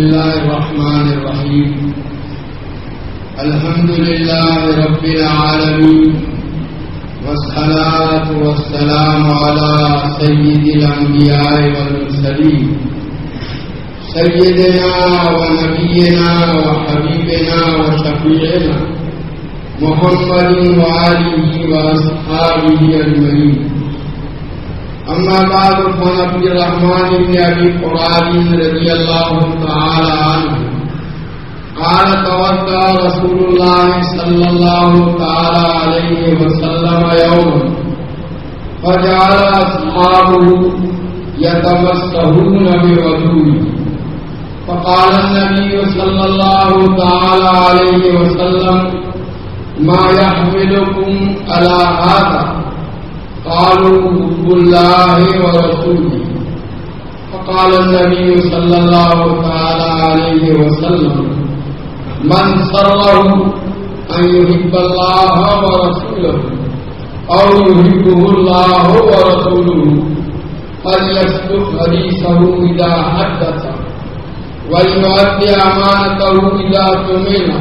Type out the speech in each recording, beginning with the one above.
بسم الله الرحمن الرحيم الحمد لله رب العالمين والصلاة والسلام على سيد الأنبياء والمرسلين سيدنا ونبينا وحبيبنا وشفيعنا محمد وآله وأصحابه أجمعين أما بعد فعن عبد الرحمن بن أبي قراد رضي الله تعالى عنه. قال توضأ رسول الله صلى الله تعالى عليه وسلم يوما فجعل أصحابه يتمسهون بوضوءه فقال النبي صلى الله تعالى عليه وسلم، ما يحملكم على هذا؟ قالوا حب الله ورسوله. فقال النبي صلى الله تعالى عليه وسلم، من سره أن يحب الله ورسوله أو يحبه الله ورسوله فليصدق حديثه إذا حدث وليؤدي أمانته إذا تمنى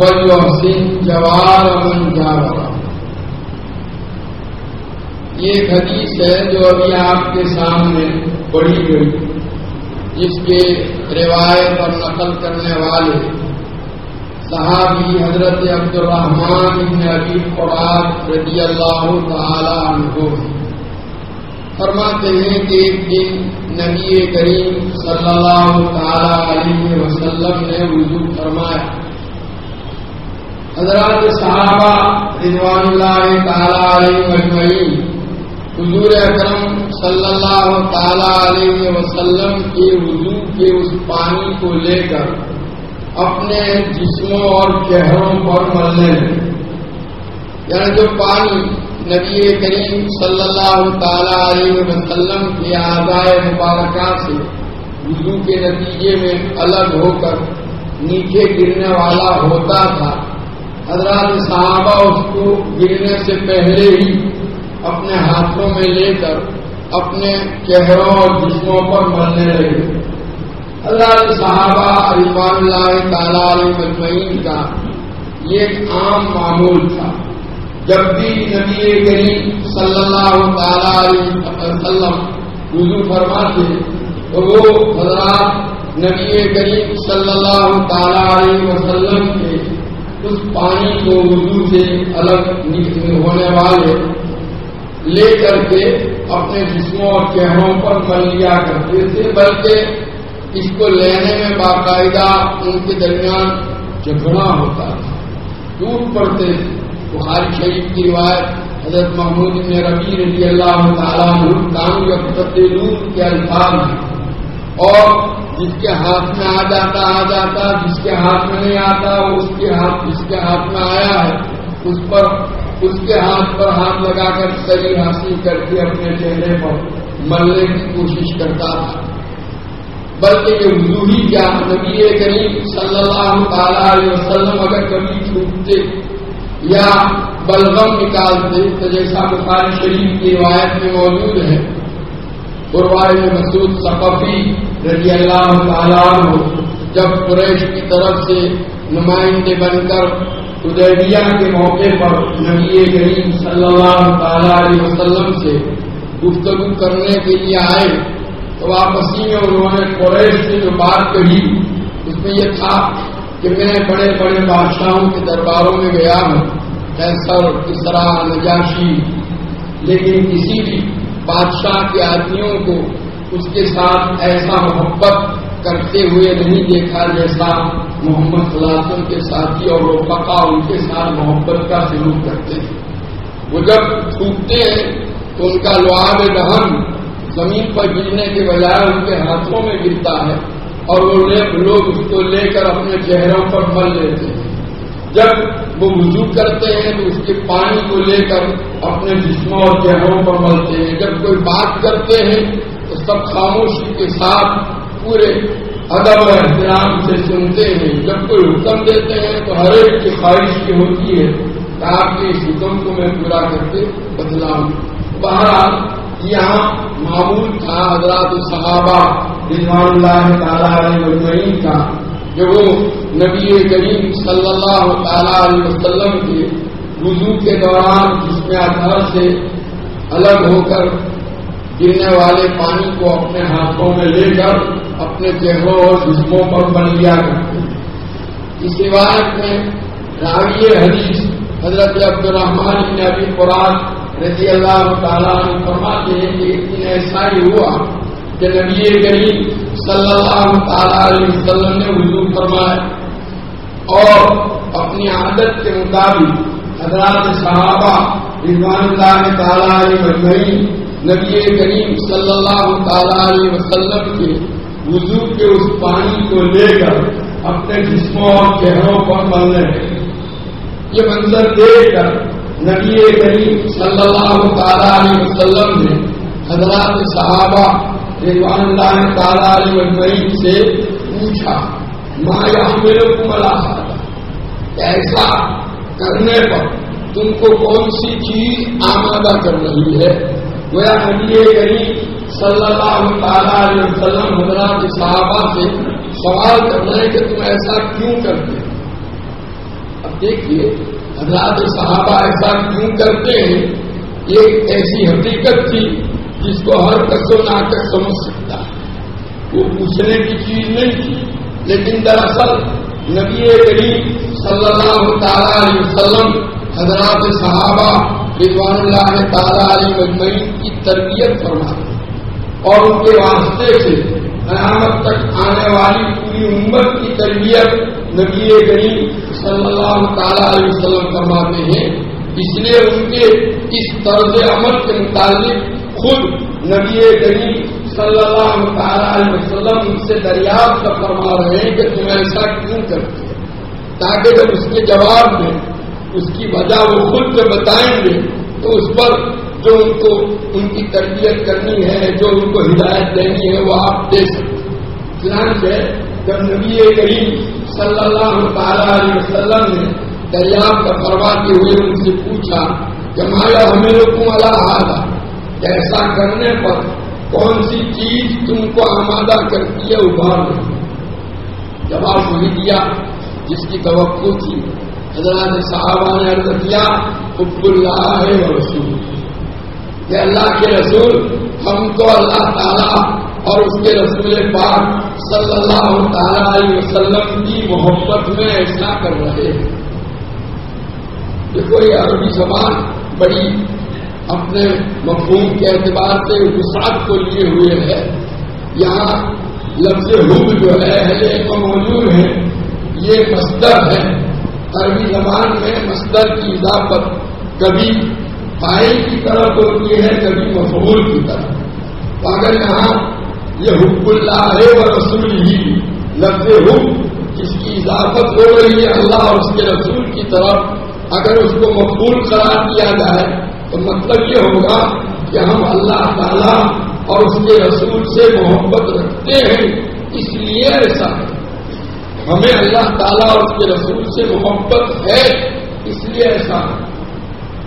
وليحسن جوار من جاور. یہ ایک حدیث ہے جو ابھی آپ کے سامنے پڑھی گئی، جس کے روایت اور نقل کرنے والے صحابی حضرت عبد الرحمان ابن ابی قرآن رضی اللہ تعالی عنہ فرماتے ہیں کہ ایک دن نبی کریم صلی اللہ تعالی علیہ وسلم نے وضو فرمایا۔ حضرات صحابہ رضوان اللہ تعالی علیہ مجمعین حضور اکرم صلی اللہ تعالی علیہ وسلم کے وضو کے اس پانی کو لے کر اپنے جسموں اور چہروں پر ملنے لگے۔ یعنی جو پانی نبی کریم صلی اللہ تعالی علیہ وسلم کے آزائے مبارکہ سے وضو کے نتیجے میں الگ ہو کر نیچے گرنے والا ہوتا تھا، حضرات صحابہ اس کو گرنے سے پہلے ہی اپنے ہاتھوں میں لے کر اپنے چہروں اور جسموں پر مرنے لگے۔ اللہ صحابہ علیمان اللہ تعالیٰ علیہ مجمعین کا یہ ایک عام معمول تھا۔ جب بھی نبی کریم صلی اللہ تعالیٰ علیہ وسلم وضو فرماتے، تو وہ حضرات نبی کریم صلی اللہ تعالیٰ علیہ وسلم کے اس پانی کو وضو سے الگ ہونے والے لے کر کے اپنے جسموں اور چہروں پر مل لیا کرتے تھے، بلکہ اس کو لینے میں باقاعدہ ان کے درمیان جھگڑا ہوتا تھا۔ ٹوٹ پڑتے تھے۔ بخاری شریف کی روایت، حضرت محمود نے ربی رضی اللہ تعالیٰ کام یا فتح کے الفاظ ہیں۔ اور جس کے ہاتھ میں آ جاتا آ جاتا، جس کے ہاتھ میں نہیں آتا اس کے ہاتھ، جس کے ہاتھ میں آیا ہے، اس پر اس کے ہاتھ پر ہاتھ لگا کر صحیح حاصل کر کے اپنے چہرے پر ملنے کی کوشش کرتا تھا۔ بلکہ یہ وضو ہی کیا، نبی کریم صلی اللہ تعالی علیہ وسلم اگر کبھی چھوٹتے یا بلغم نکالتے، تو جیسا بخاری شریف کی روایت میں موجود ہے۔ قربان مسعود ثقفی رضی اللہ تعالیٰ عنہ جب قریش کی طرف سے نمائندے بن کر ادیبیہ کے موقع پر نبی کریم صلی اللہ تعالی علیہ وسلم سے گفتگو کرنے کے لیے آئے تو واپسی میں انہوں نے قریش سے جو بات کہی، اس میں یہ تھا کہ میں بڑے بڑے بادشاہوں کے درباروں میں گیا ہوں کیسر کسرا، نجاشی، لیکن کسی بھی بادشاہ کے آدمیوں کو اس کے ساتھ ایسا محبت کرتے ہوئے نہیں دیکھا جیسا محمد صلی کے ساتھی اور وہ پکا ان کے ساتھ محبت کا سلوک کرتے ہیں۔ وہ جب چھوٹتے ہیں تو ان کا لعاب دہن زمین پر گرنے کے بجائے ان کے ہاتھوں میں گرتا ہے اور وہ لوگ اس کو لے کر اپنے چہروں پر مل لیتے ہیں۔ جب وہ وضو کرتے ہیں تو اس کے پانی کو لے کر اپنے جسموں اور چہروں پر ملتے ہیں۔ جب کوئی بات کرتے ہیں تو سب خاموشی کے ساتھ پورے ادب اور احترام سے سنتے ہیں۔ جب کوئی حکم دیتے ہیں تو ہر ایک کی خواہش کی ہوتی ہے کہ آپ کے اس حکم کو میں پورا کر کے بدلاؤں۔ بہرحال یہاں معمول تھا حضرات صحابہ رضوان اللہ تعالیٰ علیہ کا، جو وہ نبی کریم صلی اللہ تعالیٰ علیہ وسلم کے وضو کے دوران جس میں آدھار سے الگ ہو کر گرنے والے پانی کو اپنے ہاتھوں میں لے کر اپنے چہروں اور جسموں پر بن لیا کرتے اس روایت میں راوی حدیث حضرت عبد الرحمان ابن ابی قرآن رضی اللہ تعالیٰ فرماتے ہیں کہ ایک دن ایسا ہی ہوا کہ نبی کریم صلی اللہ تعالیٰ علیہ وسلم نے وضو فرمایا اور اپنی عادت کے مطابق حضرات صحابہ رضوان اللہ تعالیٰ علیہ مجمعین نبی کریم صلی اللہ تعالیٰ علیہ وسلم کے وضو کے اس پانی کو لے کر اپنے جسموں اور چہروں پر بن یہ منظر دیکھ کر نبی کریم صلی اللہ تعالیٰ علیہ وسلم نے حضرات صحابہ رضوان اللہ تعالیٰ علیہ مجمعین سے پوچھا، ما یا میرے کو ملا ایسا کرنے پر تم کو کون سی چیز آمادہ کر رہی ہے؟ گویا نبی کریم صلی اللہ تعالیٰ علیہ وسلم حضرات صحابہ سے سوال کرنا ہے کہ تم ایسا کیوں کرتے اب دیکھیے، حضرات صحابہ ایسا کیوں کرتے ہیں؟ ایک ایسی حقیقت تھی جس کو ہر کس و ناٹک سمجھ سکتا ہے۔ وہ پوچھنے کی چیز نہیں تھی، لیکن دراصل نبی کریم صلی اللہ تعالی علیہ وسلم حضرات صحابہ رضوان اللہ تعالیٰ علیہ مجمعین کی تربیت فرما اور ان کے واسطے سے قیامت تک آنے والی پوری امت کی تربیت نبی کریم صلی اللہ تعالیٰ علیہ وسلم فرماتے ہیں۔ اس لیے ان کے اس طرز عمل کے متعلق خود نبی کریم صلی اللہ تعالیٰ علیہ وسلم ان سے دریافت فرما رہے ہیں کہ تم ایسا کیوں کرتے تاکہ جب اس کے جواب میں اس کی وجہ وہ خود جو بتائیں گے، تو اس پر جو ان کو ان کی تربیت کرنی ہے، جو ان کو ہدایت دینی ہے، وہ آپ دے سکتے چنانچہ جب نبی کریم صلی اللہ تعالی علیہ وسلم نے دریافت کرواتے ہوئے ان سے پوچھا کہ مایا ہمیں رکوں اللہ ایسا کرنے پر کون سی چیز تم کو آمادہ کرتی ہے، ابھار جواب وہی دیا، جس کی توقع تھی۔ حضرات صحابہ نے عرض کیا، حب اللہ ہے رسول. کہ اللہ کے رسول، ہم کو اللہ تعالیٰ اور اس کے رسول پاک صلی اللہ تعالی علیہ وسلم کی محبت میں ایسا کر رہے ہیں۔ دیکھو، یہ عربی زبان بڑی اپنے مفہوم کے اعتبار سے وسعت کو لیے ہوئے ہے۔ یہاں لفظ حب جو ہے موجود ہے، یہ مصدر ہے۔ عربی زبان میں مصدر کی اضافت کبھی فائل کی طرف ہوتی ہے، کبھی مفہول کی طرف۔ تو اگر یہاں یہ حب اللہ ہے وہ رسول ہی لفظ حب جس کی اضافت ہو رہی ہے اللہ اور اس کے رسول کی طرف، اگر اس کو مقبول قرار دیا جائے، تو مطلب یہ ہوگا کہ ہم اللہ تعالی اور اس کے رسول سے محبت رکھتے ہیں، اس لیے ایسا۔ ہے ہمیں اللہ تعالیٰ اور اس کے رسول سے محبت ہے، اس لیے ایسا۔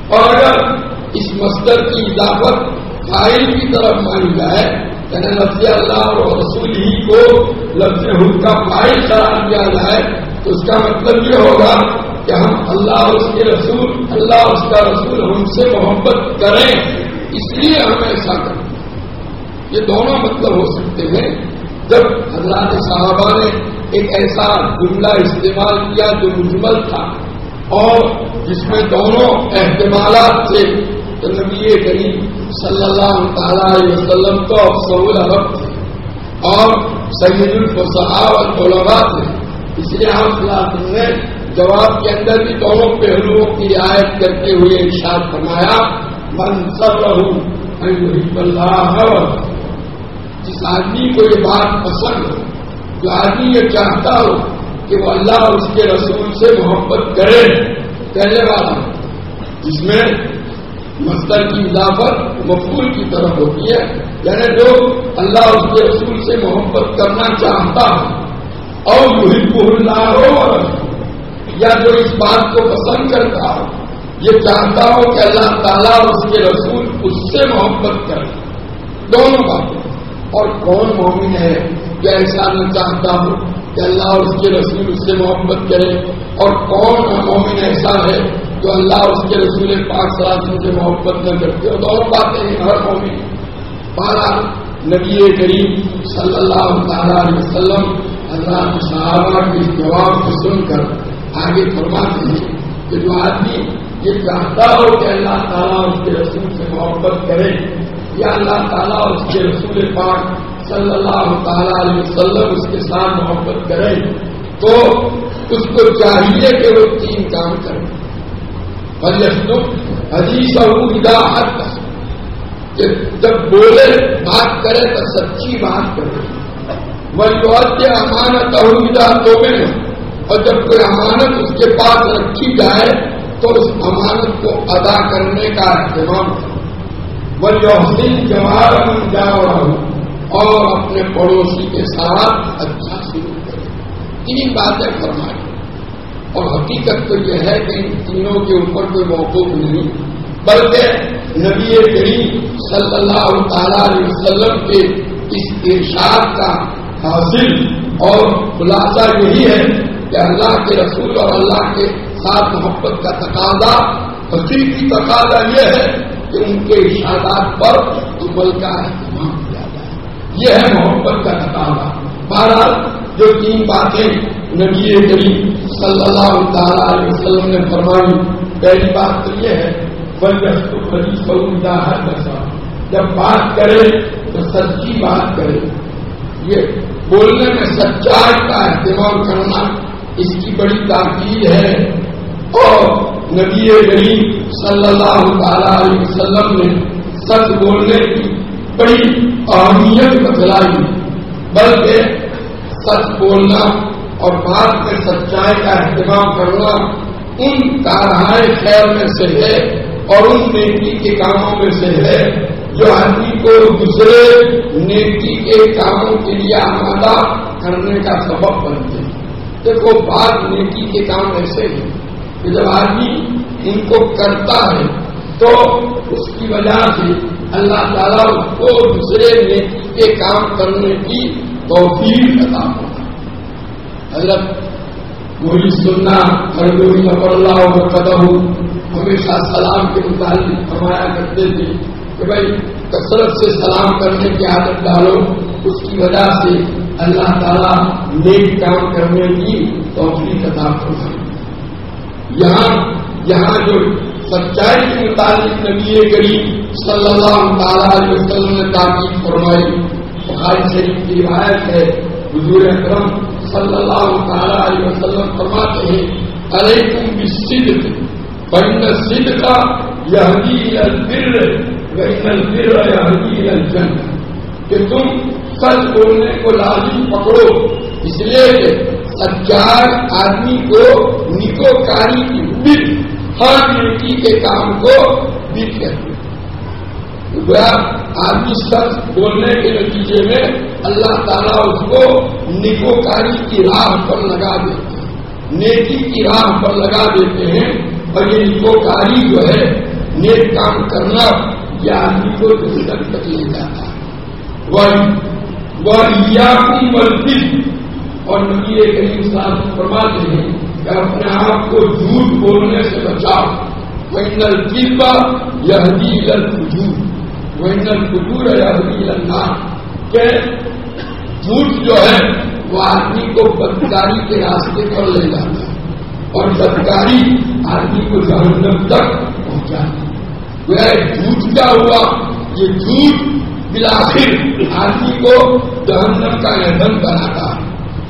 اور اگر اس مصدر کی اضافت فائل کی طرف مانی جائے یعنی لفظ اللہ اور رسول ہی کو لفظ حد کا فائل قرار دیا جائے، تو اس کا مطلب یہ ہوگا کہ ہم اللہ اور اس کے رسول، اللہ اور اس کا رسول ہم سے محبت کریں، اس لیے ہم ایسا کریں۔ یہ دونوں مطلب ہو سکتے ہیں۔ جب حضرات صحابہ نے ایک ایسا جملہ استعمال کیا جو مجمل تھا اور جس میں دونوں احتمالات تھے۔ تو نبی کریم صلی اللہ تعالی علیہ وسلم کو افسول عرب تھے اور سید الفصحاب العلماء تھے۔ اس لیے آپ نے جواب کے اندر بھی دونوں پہلوؤں کی رعایت کرتے ہوئے ارشاد فرمایا منصر رہوں اللہ جس آدمی کو یہ بات پسند ہو جو آدمی یہ چاہتا ہو کہ وہ اللہ اور اس کے رسول سے محبت کرے کہنے والا جس میں مستر کی اضافت مقبول کی طرف ہوتی ہے۔ یعنی جو اللہ اور اس کے رسول سے محبت کرنا چاہتا ہو۔ اور محب اللہ ہو یا جو اس بات کو پسند کرتا ہو۔ یہ چاہتا ہو کہ اللہ تعالیٰ اور اس کے رسول اس سے محبت کرے دونوں باتیں۔ اور کون مومن ہے؟ کہ ایسا نہ چاہتا ہو کہ اللہ اور اس کے رسول اس سے محبت کرے اور کون مومن ایسا ہے جو اللہ اور اس کے رسول پاک سلاسن سے محبت نہ کرتے؟ ہو دونوں باتیں ہیں، ہر مومن۔ بارہ نبی کریم صلی اللہ تعالیٰ علیہ وسلم اللہ صحابہ کے جواب کو سن کر آگے فرماتے ہیں کہ جو آدمی یہ چاہتا ہو کہ اللہ تعالیٰ اس کے رسول سے محبت کرے، یا اللہ تعالیٰ اس کے رسول پاک صلی اللہ تعالیٰ علیہ وسلم اس کے ساتھ محبت کرے تو اس کو چاہیے کہ وہ تین کام کرے حدیث اور کہ جب بولے، بات کرے تو سچی بات کرے۔ وہ جو امانت اور تو میں اور جب کوئی امانت اس کے پاس رکھی جائے تو اس امانت کو ادا کرنے کا اہتمام۔ وہ حسین جواب جا رہا ہوں اور اپنے پڑوسی کے ساتھ اچھا شروع کرے تین باتیں فرمائی اور حقیقت تو یہ ہے کہ ان تینوں کے اوپر کوئی موقف نہیں، بلکہ نبی کریم صلی اللہ تعالی علیہ وسلم کے اس ارشاد کا حاصل اور خلاصہ یہی ہے کہ اللہ کے رسول اور اللہ کے ساتھ محبت کا تقاضا، حقیقی تقاضا یہ ہے کہ ان کے اشادات پر عمل کا اہتمام۔ یہ ہے محبت کا تقاضا بہرحال جو تین باتیں نبی کریم صلی اللہ تعالی علیہ وسلم نے فرمائی، پہلی بات تو یہ ہے بلکہ ہر جب بات کرے تو سچی بات کرے۔ یہ بولنے میں سچائی کا اہتمام کرنا اس کی بڑی تاکید ہے۔ اور نبی کریم صلی اللہ تعالی علیہ وسلم نے سچ بولنے کی بڑی اہمیت بتلائی بلکہ سچ بولنا اور بات میں سچائی کا اہتمام کرنا ان کارہائے خیر میں سے ہے اور ان نیکی کے کاموں میں سے ہے جو آدمی کو دوسرے نیکی کے کاموں کے لیے آمادہ کرنے کا سبب بنتے ہیں۔ دیکھو، بات نیکی کے کام ایسے ہیں کہ جب آدمی ان کو کرتا ہے تو اس کی وجہ سے اللہ تعالیٰ اس کو دوسرے نیکی کے کام کرنے کی توفیق عطا ہوتا حضرت وہی سننا ہر کوئی نفر اللہ اور قدم ہمیشہ سلام کے متعلق فرمایا کرتے تھے کہ بھائی، کثرت سے سلام کرنے کی عادت ڈالو، اس کی وجہ سے اللہ تعالیٰ نیک کام کرنے کی توفیق عطا فرمائے۔ یہاں یہاں جو سچائی کے متعلق نبی کریم صلی اللہ تعالیٰ علیہ وسلم نے تاکید فرمائی، بخاری شریف کی روایت ہے، حضور اکرم صلی اللہ تعالیٰ علیہ وسلم فرماتے ہیں، علیکم بالصدق بین الصدق یہدی الى البر بین البر یہدی الى الجنہ۔ کہ تم سچ بولنے کو لازم پکڑو، اس لیے کہ سچار آدمی کو نکو کاری کی بل ہر نیکی کے کام کو بل کرتی آدمی سچ بولنے کے نتیجے میں اللہ تعالیٰ اس کو نکو کاری کی راہ پر لگا دیتے ہیں۔ نیکی کی راہ پر لگا دیتے ہیں اور یہ نکو کاری جو ہے، نیک کام کرنا یہ آدمی کو دوسرے تک لے جاتا ہے۔ اور نبی کریم صاحب فرماتے ہیں کہ اپنے آپ کو جھوٹ بولنے سے بچاؤ۔ وینل کلبا یہ جھوٹ کہ جھوٹ جو ہے، وہ آدمی کو بدکاری کے راستے پر لے جاتا ہے اور بدکاری آدمی کو جہنم تک پہنچاتی ہے۔ جھوٹ کیا ہوا؟ یہ جھوٹ بلاخر آدمی کو جہنم کا ایندھن بناتا ہے۔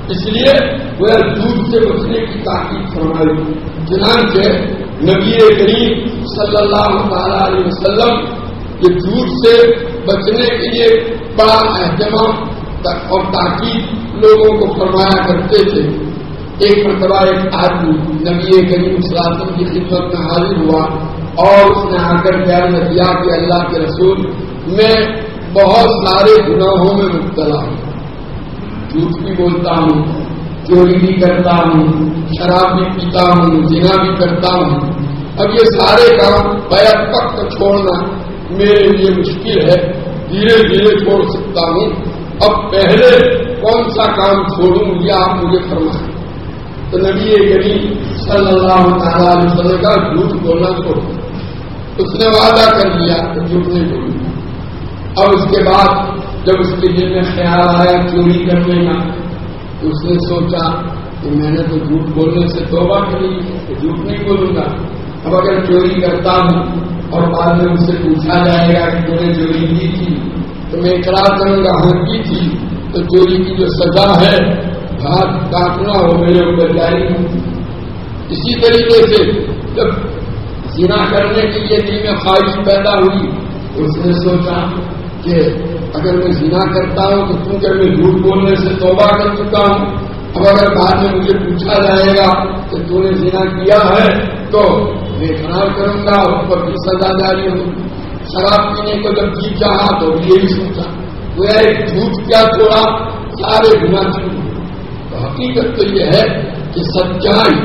اس لیے وہ دودھ سے بچنے کی تاکید فرمائی۔ چنانچہ نبی کریم صلی اللہ تعالی علیہ وسلم یہ دودھ سے بچنے کے لیے بڑا اہتمام اور تاکید لوگوں کو فرمایا کرتے تھے۔ ایک مرتبہ ایک آدمی نبی کریم سلاسم کی خدمت میں حاضر ہوا اور اس نے آ کر خیال کیا کہ اللہ کے رسول میں بہت سارے گناہوں میں مبتلا ہوں۔ جھوٹ بھی بولتا ہوں، چوری بھی کرتا ہوں، شراب بھی پیتا ہوں، جنا بھی کرتا ہوں۔ اب یہ سارے کام بیک وقت چھوڑنا میرے لیے مشکل ہے، دھیرے دھیرے چھوڑ سکتا ہوں۔ اب پہلے کون سا کام چھوڑوں یہ آپ مجھے فرمائیں۔ تو نبی کریم صلی اللہ تعالیٰ علیہ وسلم کا جھوٹ بولنا چھوڑ اس نے وعدہ کر دیا کہ جھوٹ نہیں بولوں اب اس کے بعد جب اس کے دل میں خیال آیا چوری کرنے کا، تو اس نے سوچا کہ میں نے تو جھوٹ بولنے سے توبہ کری تو جھوٹ نہیں بولوں گا۔ اب اگر چوری کرتا ہوں اور بعد میں مجھ سے پوچھا جائے گا کہ تم نے چوری کی تھی تو میں اقرار کروں گا ہاں کی تھی؟ تو چوری کی جو سزا ہے ہاتھ کاٹنا ہو میرے اوپر جاری۔ اسی طریقے سے جب زنا کرنے کے لیے دل میں خواہش پیدا ہوئی، اس نے سوچا کہ اگر میں زنا کرتا ہوں تو کیونکہ میں جھوٹ بولنے سے توبہ کر چکا ہوں، اب اگر بعد میں مجھے پوچھا جائے گا کہ تو نے زنا کیا ہے، تو میں اقرار کروں گا اس پر بھی سزا جاری ہوں شراب پینے کو جب جی چاہا تو یہی سوچا۔ وہ ایک جھوٹ کیا چھوڑا، سارے گنا چھوڑ تو حقیقت تو یہ ہے کہ سچائی،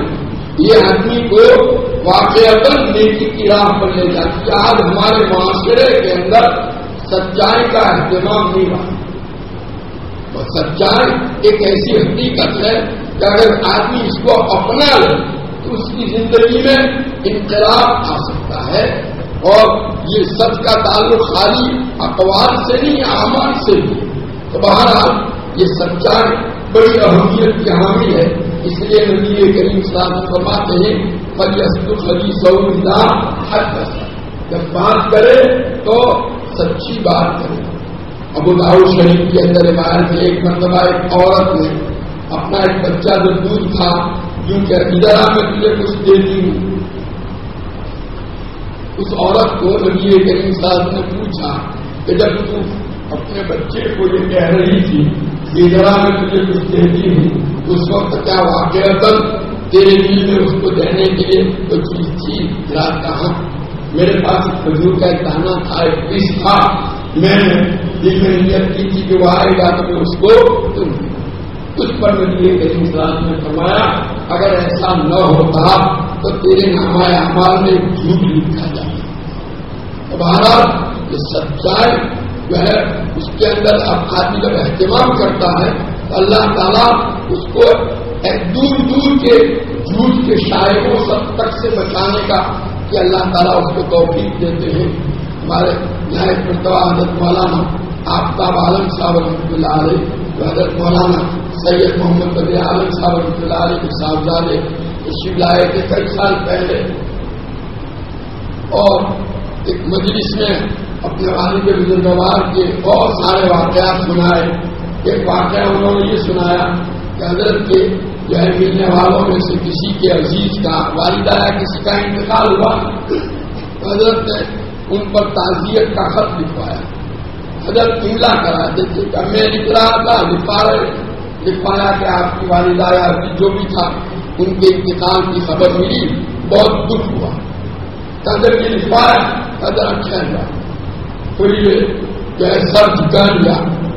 یہ آدمی کو واقع نیکی کی راہ پر لے جاتی ہے۔ آج ہمارے معاشرے کے اندر سچائی کا اہتمام نہیں رہا۔ اور سچائی ایک ایسی حقیقت ہے کہ اگر آدمی اس کو اپنا لے تو اس کی زندگی میں انقلاب آ سکتا ہے اور یہ سچ کا تعلق خالی اقوال سے نہیں، اعمال سے بھی تو بہرحال یہ سچائی بڑی اہمیت کی حامی ہے۔ اس لیے نبی کریم صاحب فرماتے ہیں فلی خلی سعودہ ہر جب بات کرے تو سچی بات کرے۔ ابو داؤ شریف کے اندر روایت ایک مرتبہ ایک عورت نے اپنا ایک بچہ جو دودھ تھا جو کہ ادھر میں تجھے کچھ دیتی ہوں۔ اس عورت کو نبی کریم صاحب نے پوچھا کہ جب تو اپنے بچے کو یہ کہہ رہی تھی کہ ذرا میں تجھے کچھ دیتی ہوں، اس وقت کیا واقع تیرے دل میں اس کو دینے کے لیے کوئی چیز تھی؟ رات کہاں میرے پاس کھجور کا ایک دانا تھا، ایک پیس تھا۔ میں نے دل میں نیت کی تھی کہ وہ آئے گا تو میں اس کو تم اس پر نبی کریم صاحب نے فرمایا، اگر ایسا نہ ہوتا تو تیرے نامہ اعمال میں جھوٹ لکھا جاتا۔ بہرحال یہ سچائی جو ہے، اس کے اندر اب آدمی جب اہتمام کرتا ہے، تو اللہ تعالیٰ اس کو ایک دور دور کے جھوٹ کے شاعروں سب تک سے بچانے کا، کہ اللہ تعالیٰ اس کو توفیق دیتے ہیں۔ ہمارے یہاں ایک مرتبہ حضرت مولانا آفتاب عالم صاحب رحمۃ اللہ علیہ حضرت مولانا سید محمد بدی عالم صاحب رحمۃ اللہ علیہ کے صاحبزادے تشریف لائے تھے کئی سال پہلے اور ایک مجلس میں اپنے والد بزرگوار کے بہت سارے واقعات سنائے۔ ایک واقعہ انہوں نے یہ سنایا کہ حضرت کے جو ہے ملنے والوں میں سے کسی کے عزیز کا والدہ یا کسی کا انتقال ہوا حضرت نے ان پر تعزیت کا خط لکھوایا۔ حضرت املا کراتے تھے کہ میں لکھ رہا تھا لکھا رہے لکھوایا کہ آپ کی والدہ یا جو بھی تھا، ان کے انتقال کی خبر ملی، بہت دکھ ہوا۔ حضرت یہ لکھوایا حضرت اچھا ہوا۔ پوری جو ہے، سر جھکا لیا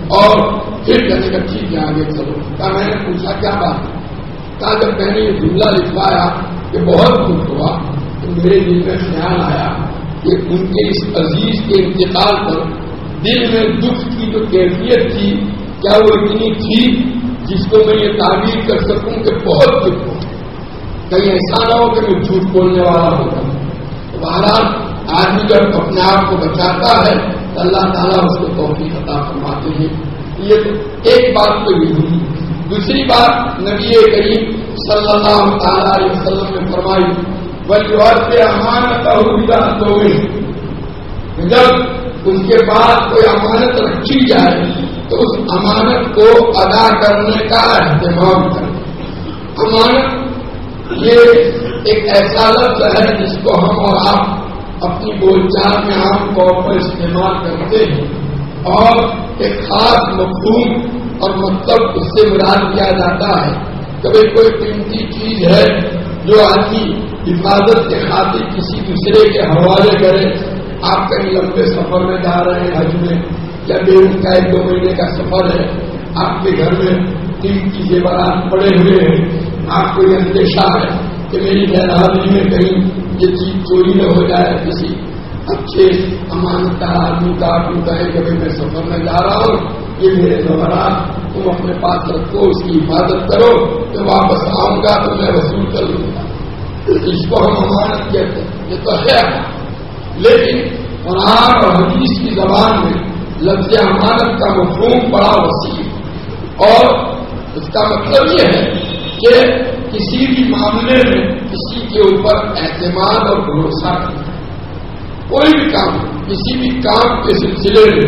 اور پھر کہنے کا ٹھیک ہے، آگے چلو۔ کہا، میں نے پوچھا، کیا بات کہا، جب میں نے یہ جملہ لکھوایا کہ بہت دکھ ہوا، تو میرے دل میں خیال آیا کہ ان کے اس عزیز کے انتقال پر دل میں دکھ کی جو کیفیت تھی، کیا وہ اتنی تھی جس کو میں یہ تعبیر کر سکوں کہ بہت دکھ ہو؟ کہیں ایسا نہ ہو کہ میں جھوٹ بولنے والا ہوگا بہرحال، آدمی جب اپنے آپ کو بچاتا ہے، تو اللہ تعالیٰ اس کو توفیق عطا فرماتے ہیں۔ یہ ایک بات تو یہ ہوئی۔ دوسری بات نبی کریم صلی اللہ تعالیٰ علیہ وسلم نے فرمائی بلکہ امانت تو جب اس کے بعد کوئی امانت رکھی جائے تو اس امانت کو ادا کرنے کا اہتمام کرے امانت یہ ایک ایسا لفظ ہے جس کو ہم اور آپ اپنی بول چال میں عام طور پر استعمال کرتے ہیں اور ایک خاص مفہوم اور مطلب اس سے مراد کیا جاتا ہے۔ کبھی کوئی قیمتی چیز ہے جو آدمی حفاظت کے خاطر کسی دوسرے کے حوالے کرے آپ کہیں لمبے سفر میں جا رہے ہیں حج میں، یا بیرون کا ایک دو مہینے کا سفر ہے، آپ کے گھر میں قیمتی زیورات پڑے ہوئے ہیں۔ آپ کو یہ اندیشہ ہے کہ میری غیر میں کہیں یہ چیز چوری نہ ہو جائے کسی اچھے امانت آدمی کا، آپ کہیں کہ میں سفر میں جا رہا ہوں، یہ میرے زبرات تم اپنے پاس رکھو، اس کی حفاظت کرو تو واپس آؤں گا تو میں وصول کر لوں گا۔ اس کو ہم امانت کہتے ہیں، یہ تو ہے۔ لیکن قرآن اور حدیث کی زبان میں لفظ امانت کا مفہوم بڑا وسیع اور اس کا مطلب یہ ہے کہ کسی بھی معاملے میں کسی کے اوپر اعتماد اور بھروسہ کرنا کوئی بھی کام، کسی بھی کام کے سلسلے میں،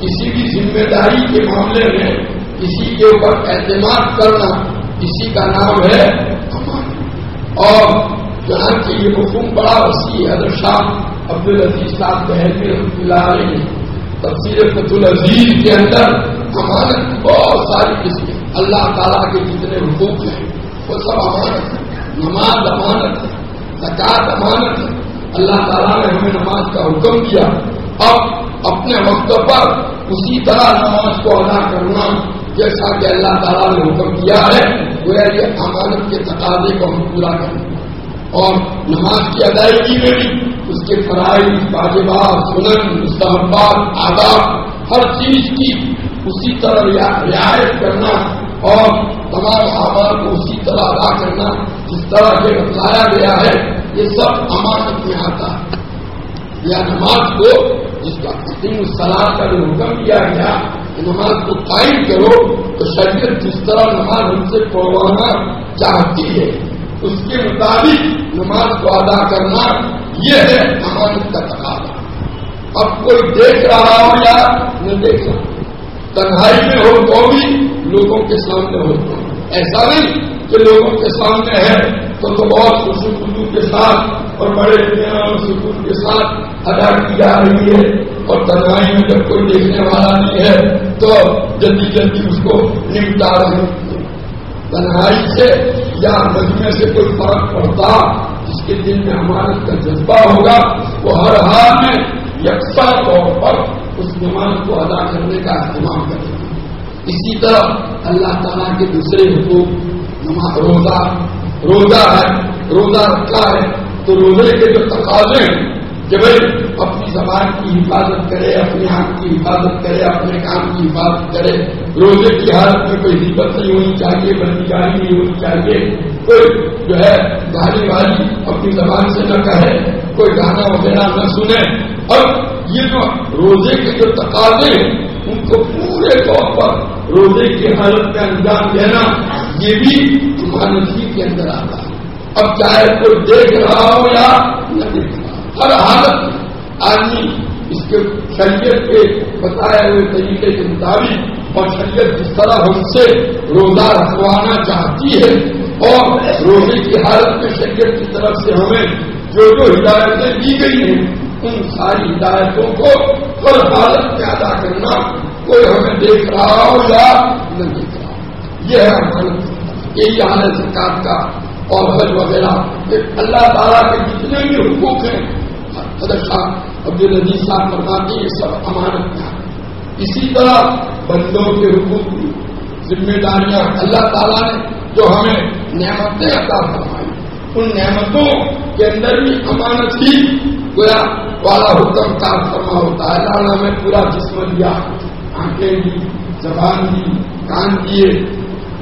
کسی بھی ذمہ داری کے معاملے میں کسی کے اوپر اعتماد کرنا کسی کا نام ہے اور جہاں کی یہ حکم بڑا وسیع ہے، حضرت شاہ عبد العزیز صاحب بہت رحمۃ اللہ علیہ۔ تفصیل فت العزیز کے اندر امانت بہت ساری قسمیں۔ اللہ تعالیٰ کے جتنے حقوق ہیں، وہ سب امانت ہے نماز امانت ہے زکات امانت ہے۔ اللہ تعالیٰ نے ہمیں نماز کا حکم دیا اب اپنے وقت پر اسی طرح نماز کو ادا کرنا جیسا کہ اللہ تعالیٰ نے حکم کیا ہے وہ یہ امانت کے تقاضے کو ہم پورا کریں۔ اور نماز کی ادائیگی میں بھی اس کے فرائض واجبات، سنن، مستحبات، آداب، ہر چیز کی اسی طرح رعایت کرنا اور تمام آباد کو اسی طرح ادا کرنا جس طرح سے بتایا گیا ہے، یہ سب امانت میں آتا ہے۔ یا نماز کو جس کا قدیم سلاد کا جو حکم کیا گیا، کہ نماز کو قائم کرو، تو شریعت جس طرح نماز ہم سے پڑھوانا چاہتی ہے، اس کے مطابق نماز کو ادا کرنا یہ ہے امانت کا تقاضا۔ اب کوئی دیکھ رہا ہو یا نہ دیکھ رہا تنہائی میں ہو تو بھی لوگوں کے سامنے ہو ایسا نہیں کہ لوگوں کے سامنے ہے تو تو بہت خوشی کے ساتھ اور بڑے سکون کے ساتھ ادا کی جا رہی ہے۔ اور تنہائی میں جب کوئی دیکھنے والا نہیں ہے تو جلدی جلدی اس کو نمٹا رہے تنہائی سے یا مجمے سے کوئی فرق پڑتا جس کے دل میں ہمارا کا جذبہ ہوگا، وہ ہر حال میں یکساں طور پر اس نماز کو ادا کرنے کا اہتمام کرے اسی طرح اللہ تعالیٰ کے دوسرے حقوق روزہ روزہ ہے، روزہ رکھا ہے، تو روزے کے جو تقاضے ہیں کہ بھائی اپنی زبان کی حفاظت کرے اپنے ہاتھ کی حفاظت کرے، اپنے کام کی حفاظت کرے، روزے کی حالت میں کوئی دقت نہیں ہونی چاہیے بندی نہیں ہونی چاہیے، کوئی جو ہے گاڑی والی اپنی زبان سے نہ کہے، کوئی گانا وغیرہ نہ سنے۔ اور یہ جو روزے کے جو تقاضے ہیں، ان کو پورے طور پر روزے کی حالت کا انجام دینا، یہ بھی مانسی کے اندر آتا ہے۔ اب چاہے کوئی دیکھ رہا ہو یا نہ دیکھ رہا ہر حالت آدمی اس کے شریعت کے بتائے ہوئے طریقے کے مطابق اور شریعت جس طرح ہم سے روزہ رکھوانا چاہتی ہے اور روزے کی حالت میں شریعت کی طرف سے ہمیں جو جو ہدایتیں دی گئی ہیں، ان ساری ہدایتوں کو ہر حالت میں ادا کرنا کوئی ہمیں دیکھ رہا ہو یا نہ دیکھ رہا یہ ہے ہمارے یہی حال ہے سرکار کا اور حج وغیرہ۔ اللہ تعالیٰ کے جتنے بھی حقوق ہیں حضرت شاہ عبد العزیز صاحب فرماتے یہ سب امانت کا اسی طرح بندوں کے حقوق کی ذمہ داریاں اللہ تعالیٰ نے جو ہمیں نعمتیں عطا فرمائی۔ ان نعمتوں کے اندر بھی امانت ہی گویا والا حکم کا فرما ہوتا ہے۔ لانا میں پورا جسم دیا آنکھیں دی زبان دی کان دیے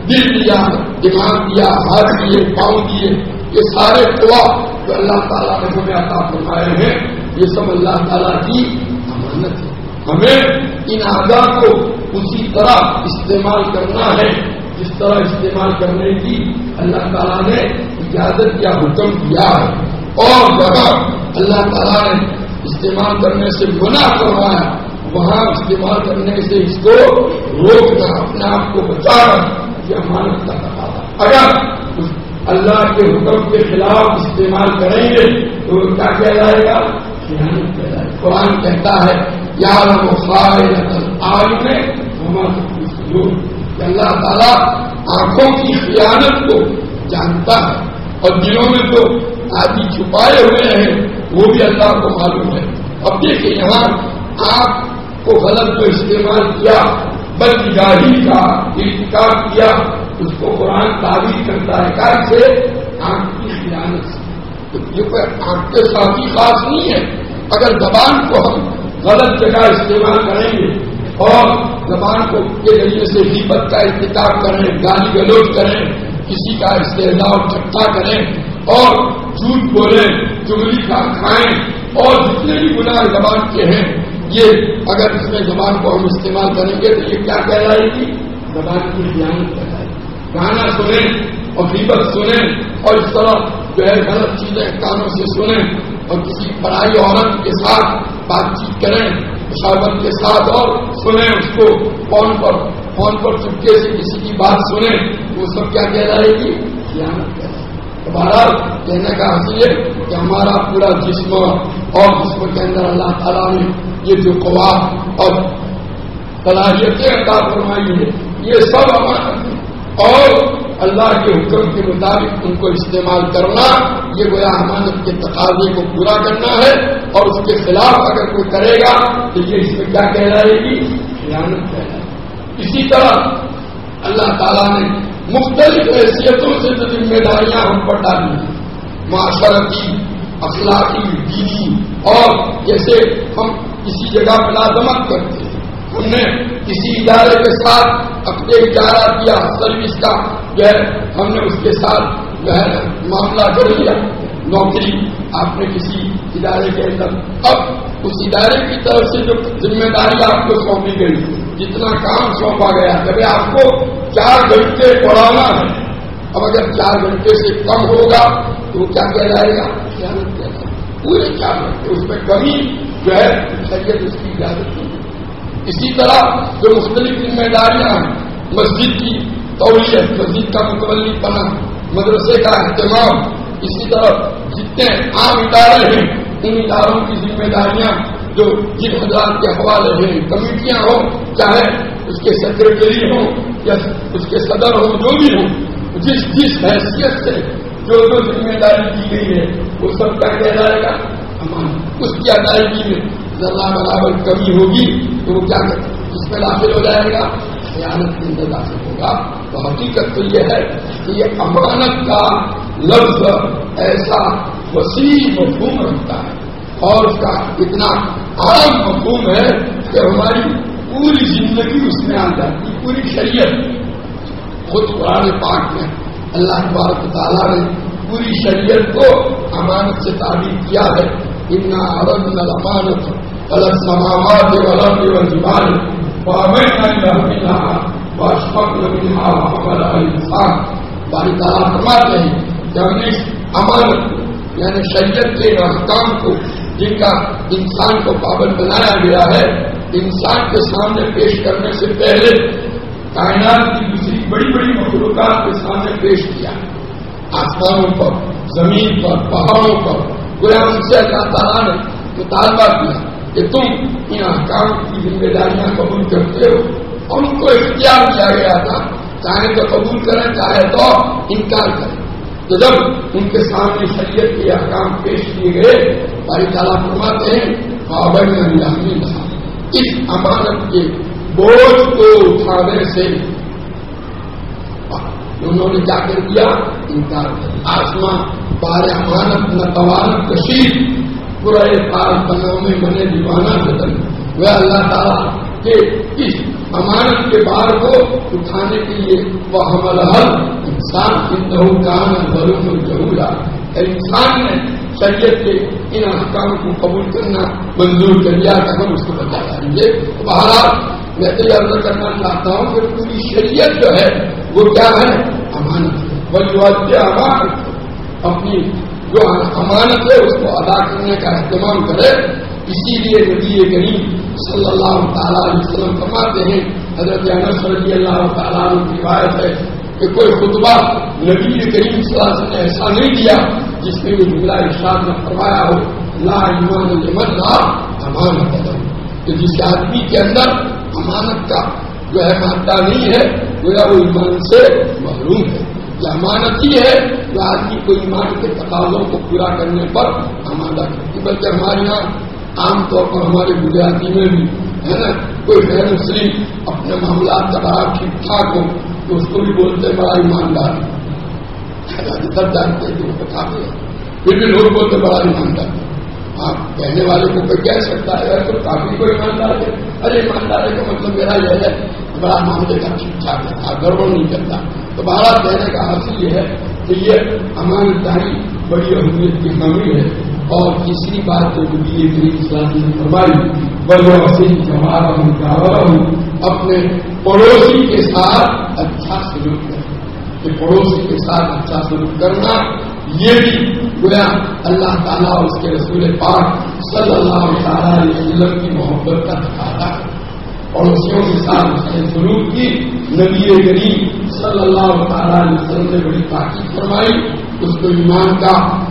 دل دیا دماغ دیا ہاتھ دیے پاؤں دیے یہ سارے قوا جو اللہ تعالیٰ نے ہمیں عطا فرمائے ہیں، یہ سب اللہ تعالیٰ کی امانت ہے۔ ہمیں ان آزاد کو اسی طرح استعمال کرنا ہے، جس طرح استعمال کرنے کی اللہ تعالیٰ نے اجازت یا حکم دیا ہے۔ اور جگہ اللہ تعالیٰ نے استعمال کرنے سے منع کروایا وہاں استعمال کرنے سے اس کو روکنا اپنے آپ کو بچانا یہ امانت کا تقاضا۔ اگر اللہ کے حکم کے خلاف استعمال کریں گے، تو کیا کیا جائے گا؟ قرآن کہتا ہے، یا آج میں اللہ تعالیٰ آنکھوں کی خیانت کو جانتا ہے اور دلوں میں تو آدمی چھپائے ہوئے ہیں، وہ بھی اللہ کو معلوم ہے۔ اب دیکھیں، یہاں آپ کو غلط جو استعمال کیا بل گاڑی کا انتخاب کیا۔ اس کو قرآن تعبیر کرتا ہے۔ کار سے؟ آنکھ کی خیانت سے۔ تو یہ کوئی آنکھ کے ساتھ ہی خاص نہیں ہے۔ اگر زبان کو ہم غلط جگہ استعمال کریں گے اور زبان کو کے ذریعے سے حبت کا انتخاب کریں، گالی گلوچ کریں، کسی کا استحدا ٹھٹا کریں اور جھوٹ بولیں، چگلی کا کھائیں اور جتنے بھی گناہ زبان کے ہیں، یہ اگر اس میں زبان کو ہم استعمال کریں گے تو یہ کیا کہلائے گی؟ زبان کی جان کہلائے گی۔ گانا سنیں اور غیبت سنیں اور اس طرح جو ہے غلط چیزیں کانوں سے سنیں اور کسی پڑھائی عورت کے ساتھ بات چیت کریں مشاورت کے ساتھ اور سنیں اس کو۔ فون پر فون پر چپکے سے کسی کی بات سنیں، وہ سب کیا کہلائے گی جی؟ خیانت کہلائے ہمارا کہنے کا حاصل ہے کہ ہمارا پورا جسم اور جسم کے اندر اللہ تعالیٰ نے یہ جو قوا اور صلاحیتیں عطا فرمائی ہے یہ سب امانت اور اللہ کے حکم کے مطابق ان کو استعمال کرنا، یہ گویا امانت کے تقاضے کو پورا کرنا ہے۔ اور اس کے خلاف اگر کوئی کرے گا، تو یہ اس میں کیا کہہ رہے گی؟ خیانت کہہ رہا ہے اسی طرح اللہ تعالیٰ نے مختلف حیثیتوں سے جو ذمہ داریاں ہم پر ڈالی ہیں معاشرتی، اخلاقی، دینی اور جیسے ہم کسی جگہ ملازمت کرتے ہیں۔ ہم نے کسی ادارے کے ساتھ اپنے اجارہ کیا سروس کا جو ہے، ہم نے اس کے ساتھ جو ہے، معاملہ کر لیا نوکری آپ نے کسی ادارے کے اندر۔ اب اس ادارے کی طرف سے جو ذمہ داری آپ کو سونپی گئی، جتنا کام سونپا گیا۔ جب آپ کو چار گھنٹے پڑھانا ہے، اب اگر چار گھنٹے سے کم ہوگا تو وہ کیا جائے گا؟ پورے چار گھنٹے۔ اس میں کمی جو ہے، شریعت اس کی اجازت نہیں اسی طرح جو مختلف ذمہ داریاں ہیں، مسجد کی تولیت، مسجد کا متولی پنا مدرسے کا اہتمام، اسی طرح جتنے عام ادارے ہیں، ان اداروں کی ذمہ داریاں جو جن حضرات کے حوالے ہیں، کمیٹیاں ہوں، چاہے اس کے سیکرٹری ہوں یا اس کے صدر ہوں، جو بھی ہوں، جس جس حیثیت سے جو جو ذمہ داری کی گئی ہے، وہ سب کا کیا جائے گا؟ اس کی ادائیگی میں ذرا برابر کمی ہوگی تو وہ کیا اس میں داخل ہو جائے گا، خیانت کے اندر داخل ہوگا۔ تو حقیقت تو یہ ہے کہ یہ امانت کا لفظ ایسا وسیع مفہوم رکھتا ہے اور اس کا اتنا عام مفہوم ہے کہ ہماری پوری زندگی اس میں آ جاتی، پوری شریعت۔ خود قرآن پاک میں اللہ تبارک تعالیٰ نے پوری شریعت کو امانت سے تعبیر کیا ہے۔ اتنا عرب نل امانت الگ سماوات والجبال باری تعالیٰ فرماتے ہیں کہ ہم نے امانت یعنی شریعت کے احکام کو، جن کا انسان کو پابند بنایا گیا ہے، انسان کے سامنے پیش کرنے سے پہلے کائنات کی دوسری بڑی بڑی مخلوقات کے سامنے پیش کیا۔ آسمانوں پر، زمین پر، پہاڑوں پر گویا ان سے اللہ تعالیٰ نے مطالبہ کیا کہ تم ان احکام کی ذمہ داریاں قبول کرتے ہو۔ اور ان کو اختیار کیا گیا تھا، چاہے تو قبول کریں، چاہے تو انکار کریں۔ تو جب ان کے سامنے شریعت کے احکام پیش کیے گئے بھائی تعالیٰ فرماتے ہیں بابر اس امانت کے بوجھ کو اٹھانے سے انہوں نے کیا کر دیا؟ انکار کر آسمان بار امانت نہ توانت کشید پورے پال بناؤ میں بنے دیوانہ بدل وہ اللہ تعالیٰ کے اس امانت کے بار کو اٹھانے کے لیے وہ حمل حل۔ انسان ان کام بلوم ضرور انسان نے شریعت کے ان احکام کو قبول کرنا منظور کر لیا کہ ہم اس کو بتا جائیں گے بہرحال میں تو یہ عرض کرنا چاہتا ہوں کہ پوری شریعت جو ہے، وہ کیا ہے؟ امانت وہ امانت اپنی جو امانت ہے، اس کو ادا کرنے کا اہتمام کرے۔ اسی لیے نبی کریم صلی اللہ تعالیٰ علیہ وسلم فرماتے ہیں، حضرت انس رضی اللہ تعالیٰ کی روایت ہے کہ کوئی خطبہ نبی کریم صلی اللہ علیہ وسلم نے ایسا نہیں دیا جس میں یہ جملہ ارشاد نے فرمایا ہو، لا ایمان لمن لا امانت کہ جس آدمی کے اندر امانت کا جو ہے مادہ نہیں ہے، گویا وہ ایمان سے محروم ہے۔ یہ امانت ہی ہے جو آدمی کو ایمان کے تقاضوں کو پورا کرنے پر آمادہ کرتی بلکہ ہمارے یہاں عام طور پر ہمارے گجراتی میں بھی ہے نا، کوئی غیر مسلم اپنے معاملات کا بڑا ٹھیک ٹھاک ہو تو اس کو بھی بولتے بڑا ایماندار۔ سب جانتے ہیں بتاتے ہیں پھر بھی لوگ بولتے بڑا ایماندار۔ آپ کہنے والے کو کوئی کہہ سکتا ہے، تو کافی کوئی ایماندار ہے۔ ارے ایماندار کا مطلب میرا یہ ہے، بڑا معاملے کا ٹھیک ٹھاک ہے گڑبڑ نہیں کرتا۔ تو کہنے کا حاصل یہ ہے کہ یہ امانتداری بڑی اہمیت کی کمی ہے اور تیسری بات جو نبی کریم اسلام نے فرمائی بڑے وسیع جماعت ہوں اپنے پڑوسی کے ساتھ اچھا سلوک کریں۔ کہ پڑوسی کے ساتھ اچھا سلوک کرنا، یہ بھی گویا اللہ تعالیٰ اور اس کے رسول پاک صلی اللہ تعالیٰ علیہ وسلم کی محبت کا تقاضا ہے۔ پڑوسیوں کے ساتھ سلوک کی نبی غریب صلی اللہ تعالیٰ علیہ وسلم نے بڑی تاکید فرمائی۔ اس کو ایمان کا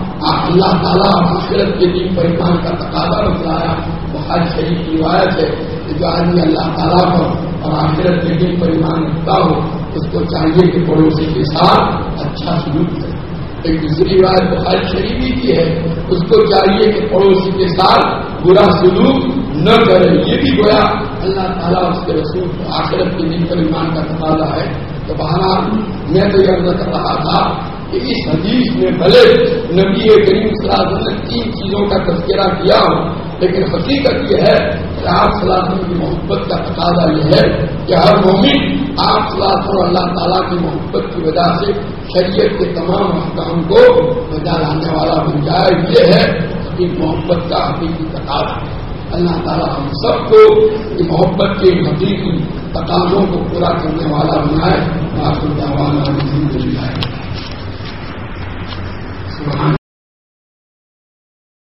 اللہ تعالیٰ آخرت کے دن پر ایمان کا تقاضا بتلایا۔ وہ حج شریف کی روایت ہے کہ جو آدمی اللہ تعالیٰ پر اور آخرت کے دن پر ایمان رکھتا ہو، اس کو چاہیے کہ پڑوسی کے ساتھ اچھا سلوک کرے۔ ایک دوسری بات بخاری شریفی کی ہے، اس کو چاہیے کہ پڑوسی کے ساتھ برا سلوک نہ کرے، یہ بھی گویا اللہ تعالیٰ اس کے رسول کو آخرت کے دن پر ایمان کا تقاضا ہے۔ تو بہرحال میں تو یہ کر رہا تھا کہ اس حدیث میں بھلے نبی کریم صلی اللہ علیہ وسلم نے تین چیزوں کا تذکرہ کیا ہو، لیکن حقیقت یہ ہے کہ آپ صلی اللہ علیہ وسلم کی محبت کا تقاضا یہ ہے کہ ہر مومن آپ صلی اللہ علیہ وسلم اللہ تعالیٰ کی محبت کی وجہ سے شریعت کے تمام احکام کو بجا لانے والا بن جائے۔ یہ ہے کہ محبت کا حقیقی تقاضا۔ اللہ تعالیٰ ہم سب کو محبت کے حقیقی تقاضوں کو پورا کرنے والا بنائے۔ آپ کو جوان سبحان